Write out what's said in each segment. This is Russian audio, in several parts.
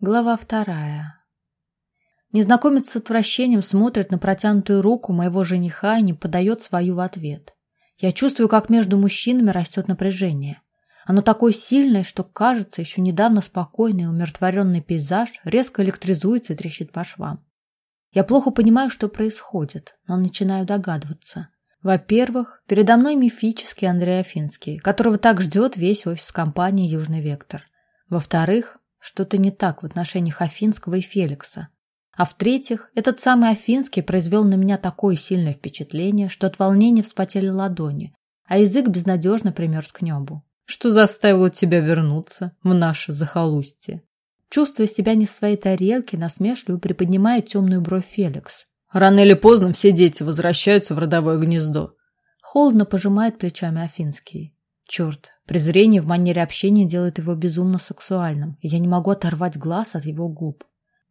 Глава вторая. Незнакомец с отвращением смотрит на протянутую руку моего жениха и не подает свою в ответ. Я чувствую, как между мужчинами растет напряжение. Оно такое сильное, что, кажется, еще недавно спокойный и умиротворенный пейзаж резко электризуется и трещит по швам. Я плохо понимаю, что происходит, но начинаю догадываться. Во-первых, передо мной мифический Андрей Афинский, которого так ждет весь офис компании «Южный Вектор». Во-вторых, что-то не так в отношениях Афинского и Феликса. А в-третьих, этот самый Афинский произвел на меня такое сильное впечатление, что от волнения вспотели ладони, а язык безнадежно примерз к небу. Что заставило тебя вернуться в наше захолустье? Чувствуя себя не в своей тарелке, насмешливо приподнимает темную бровь Феликс. Рано или поздно все дети возвращаются в родовое гнездо. Холодно пожимает плечами Афинский. Черт, презрение в манере общения делает его безумно сексуальным, и я не могу оторвать глаз от его губ.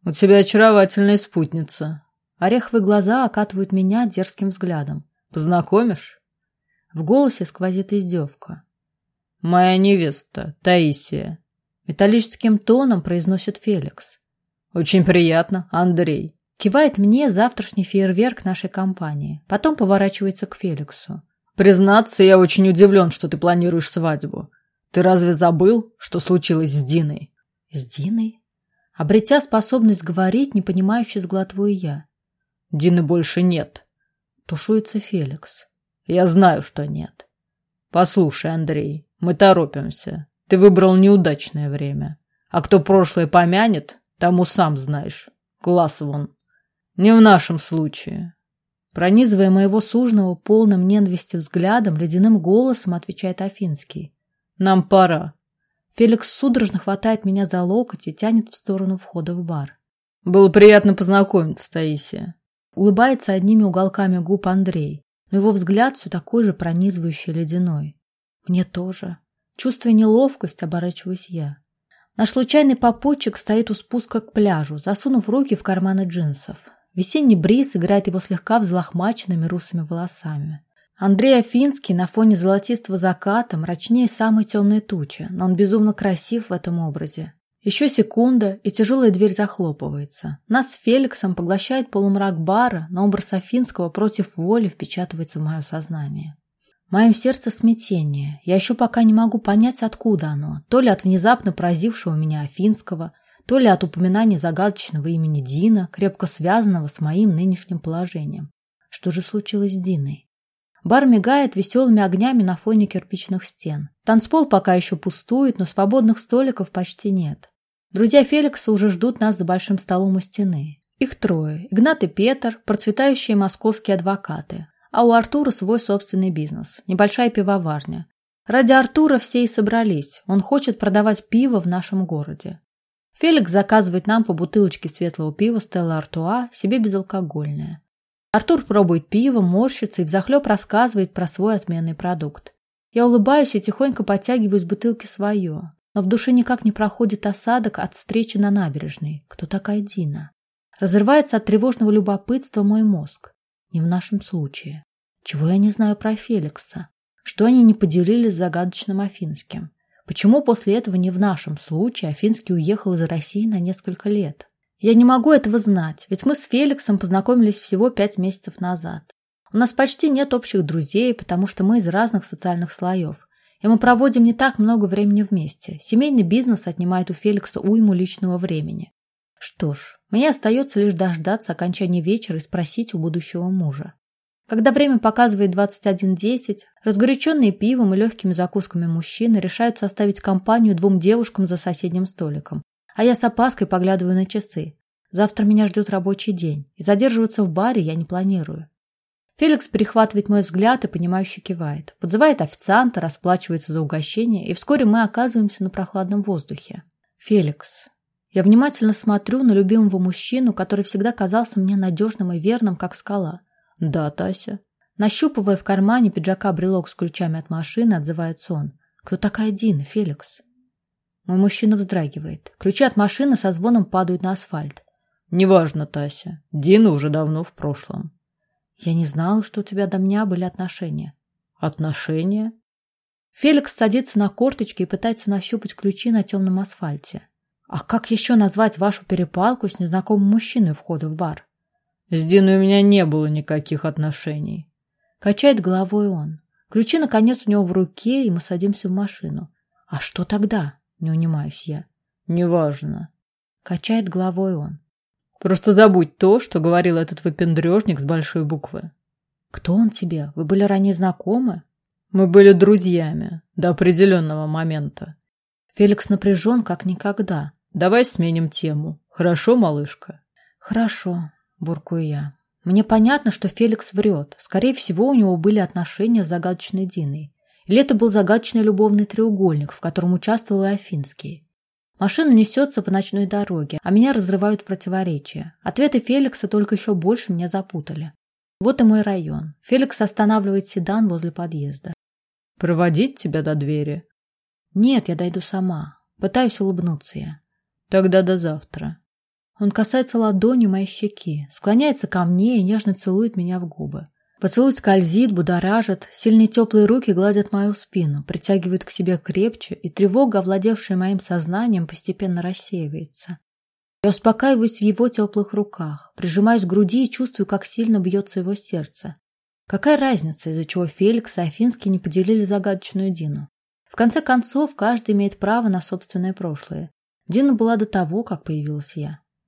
«У тебя очаровательная спутница». Ореховые глаза окатывают меня дерзким взглядом. «Познакомишь?» В голосе сквозит издевка. «Моя невеста, Таисия», — металлическим тоном произносит Феликс. «Очень приятно, Андрей». Кивает мне завтрашний фейерверк нашей компании. Потом поворачивается к Феликсу. Признаться, я очень удивлен, что ты планируешь свадьбу. Ты разве забыл, что случилось с Диной? С Диной? Обретя способность говорить, непонимающе сглатываю я. Дины больше нет. Тушуется Феликс. Я знаю, что нет. Послушай, Андрей, мы торопимся. Ты выбрал неудачное время. А кто прошлое помянет, тому сам знаешь. Глаз вон. Не в нашем случае. Пронизывая моего сужного полным ненависти взглядом, ледяным голосом отвечает Афинский. «Нам пора». Феликс судорожно хватает меня за локоть и тянет в сторону входа в бар. «Было приятно познакомиться, Таисия». Улыбается одними уголками губ Андрей, но его взгляд все такой же пронизывающий ледяной. «Мне тоже». Чувствуя неловкость, оборачиваюсь я. Наш случайный попутчик стоит у спуска к пляжу, засунув руки в карманы джинсов. Весенний бриз играет его слегка взлохмаченными русыми волосами. Андрей Афинский на фоне золотистого заката мрачнее самой темной тучи, но он безумно красив в этом образе. Еще секунда, и тяжелая дверь захлопывается. Нас с Феликсом поглощает полумрак бара, но образ Афинского против воли впечатывается в мое сознание. В моем сердце смятение. Я еще пока не могу понять, откуда оно. То ли от внезапно поразившего меня Афинского – то ли от упоминания загадочного имени Дина, крепко связанного с моим нынешним положением. Что же случилось с Диной? Бар мигает веселыми огнями на фоне кирпичных стен. Танцпол пока еще пустует, но свободных столиков почти нет. Друзья Феликса уже ждут нас за большим столом у стены. Их трое. Игнат и Петр, процветающие московские адвокаты. А у Артура свой собственный бизнес. Небольшая пивоварня. Ради Артура все и собрались. Он хочет продавать пиво в нашем городе. Феликс заказывает нам по бутылочке светлого пива Стелла Артуа, себе безалкогольное. Артур пробует пиво, морщится и взахлеб рассказывает про свой отменный продукт. Я улыбаюсь и тихонько подтягиваю с бутылки свое, но в душе никак не проходит осадок от встречи на набережной. Кто такая Дина? Разрывается от тревожного любопытства мой мозг. Не в нашем случае. Чего я не знаю про Феликса? Что они не поделились с загадочным Афинским? Почему после этого не в нашем случае Афинский уехал из России на несколько лет? Я не могу этого знать, ведь мы с Феликсом познакомились всего пять месяцев назад. У нас почти нет общих друзей, потому что мы из разных социальных слоев. И мы проводим не так много времени вместе. Семейный бизнес отнимает у Феликса уйму личного времени. Что ж, мне остается лишь дождаться окончания вечера и спросить у будущего мужа. Когда время показывает 21.10, разгоряченные пивом и легкими закусками мужчины решают составить компанию двум девушкам за соседним столиком. А я с опаской поглядываю на часы. Завтра меня ждет рабочий день, и задерживаться в баре я не планирую. Феликс перехватывает мой взгляд и, понимающе кивает. Подзывает официанта, расплачивается за угощение, и вскоре мы оказываемся на прохладном воздухе. Феликс. Я внимательно смотрю на любимого мужчину, который всегда казался мне надежным и верным, как скала. «Да, Тася». Нащупывая в кармане пиджака брелок с ключами от машины, отзывается он. «Кто такая Дина, Феликс?» Мой мужчина вздрагивает. Ключи от машины со звоном падают на асфальт. «Неважно, Тася. Дина уже давно в прошлом». «Я не знала, что у тебя до меня были отношения». «Отношения?» Феликс садится на корточки и пытается нащупать ключи на темном асфальте. А как еще назвать вашу перепалку с незнакомым мужчиной у входа в бар? С Диной у меня не было никаких отношений. Качает головой он. Ключи, наконец, у него в руке, и мы садимся в машину. А что тогда? Не унимаюсь я. Неважно. Качает головой он. Просто забудь то, что говорил этот выпендрежник с большой буквы. Кто он тебе? Вы были ранее знакомы? Мы были друзьями до определенного момента. Феликс напряжен, как никогда. Давай сменим тему. Хорошо, малышка? Хорошо, буркую я. Мне понятно, что Феликс врет. Скорее всего, у него были отношения с загадочной Диной. Или это был загадочный любовный треугольник, в котором участвовал и Афинский. Машина несется по ночной дороге, а меня разрывают противоречия. Ответы Феликса только еще больше меня запутали. Вот и мой район. Феликс останавливает седан возле подъезда. «Проводить тебя до двери?» «Нет, я дойду сама. Пытаюсь улыбнуться я. Тогда до завтра». Он касается ладонью моей щеки, склоняется ко мне и нежно целует меня в губы. Поцелуй скользит, будоражит, сильные теплые руки гладят мою спину, притягивают к себе крепче, и тревога, овладевшая моим сознанием, постепенно рассеивается. Я успокаиваюсь в его теплых руках, прижимаюсь к груди и чувствую, как сильно бьется его сердце. Какая разница, из-за чего Феликс и Афинский не поделили загадочную Дину? В конце концов, каждый имеет право на собственное прошлое. Дина была до того, как появилась я.